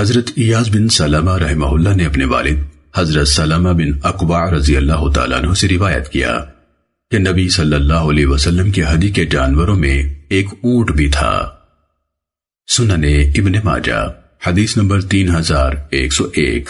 حضرت ایاز بن سلامہ رحمہ اللہ نے اپنے والد حضرت سلامہ بن اقبع رضی اللہ تعالیٰ عنہ سے روایت کیا کہ نبی صلی اللہ علیہ وسلم کے حدی کے جانوروں میں ایک اونٹ بھی تھا۔ سننے ابن ماجہ، حدیث نمبر تین ہزار ایک سو ایک۔